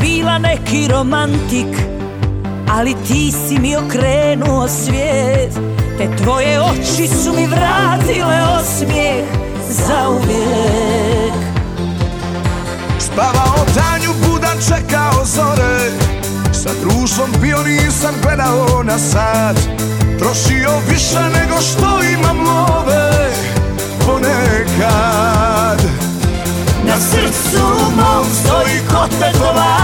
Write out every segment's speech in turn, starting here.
bila neki romantik Ali ti si mi okrenuo svijet Te tvoje oči su mi vratile osmijeh Za uvijek. Spavao danju budan čekao zore Sa društvom bio nisam gledao na sat Trošio više nego što imam love Ponekad. Na srcu mom stoji kod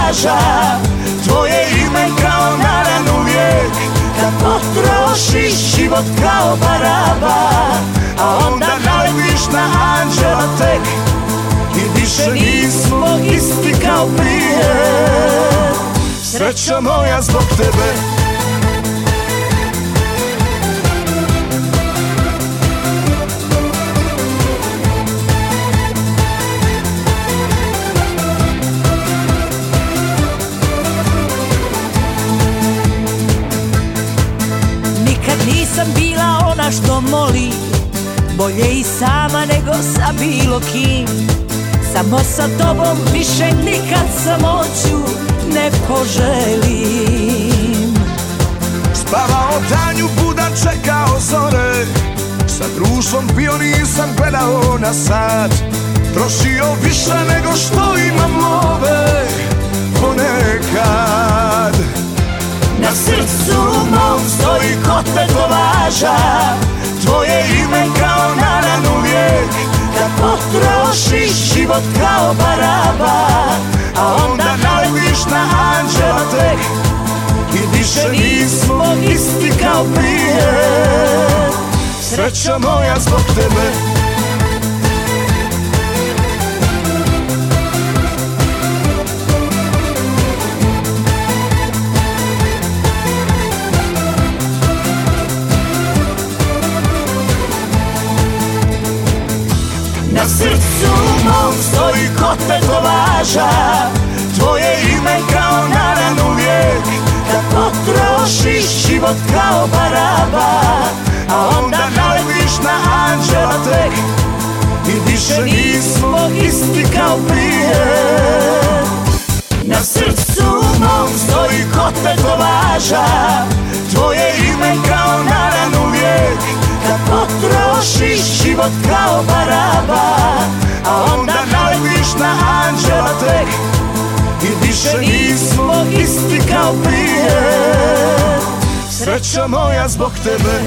tetovaža Tvoje ime kao naran uvijek. Da potrošiš život kao baraba A onda naletiš na anđela tek. I više nismo isti kao prije. Sreća moja zbog tebe Nisam bila ona što moli Bolje i sama nego sa bilo kim. Samo sa tobom više nikad samoću ne poželim. Spavao danju budan čekao zore. Sa društvom bio nisam gledao na sat. Trošio više nego što tetovaža Tvoje ime kao naran uvijek. Da potrošiš život kao baraba A onda naletiš na anđela tek. I više nismo isti kao prije. Sreća moja zbog tebe tetovaža Tvoje ime kao naran uvijek. Da potrošiš život kao baraba A onda naletiš na anđela tek. I više nismo isti kao prije. Na srcu mom stoji kod tetovaža Tvoje ime kao naran uvijek. Da potrošiš život kao baraba tek I više nismo isti kao prije. Sreća moja zbog tebe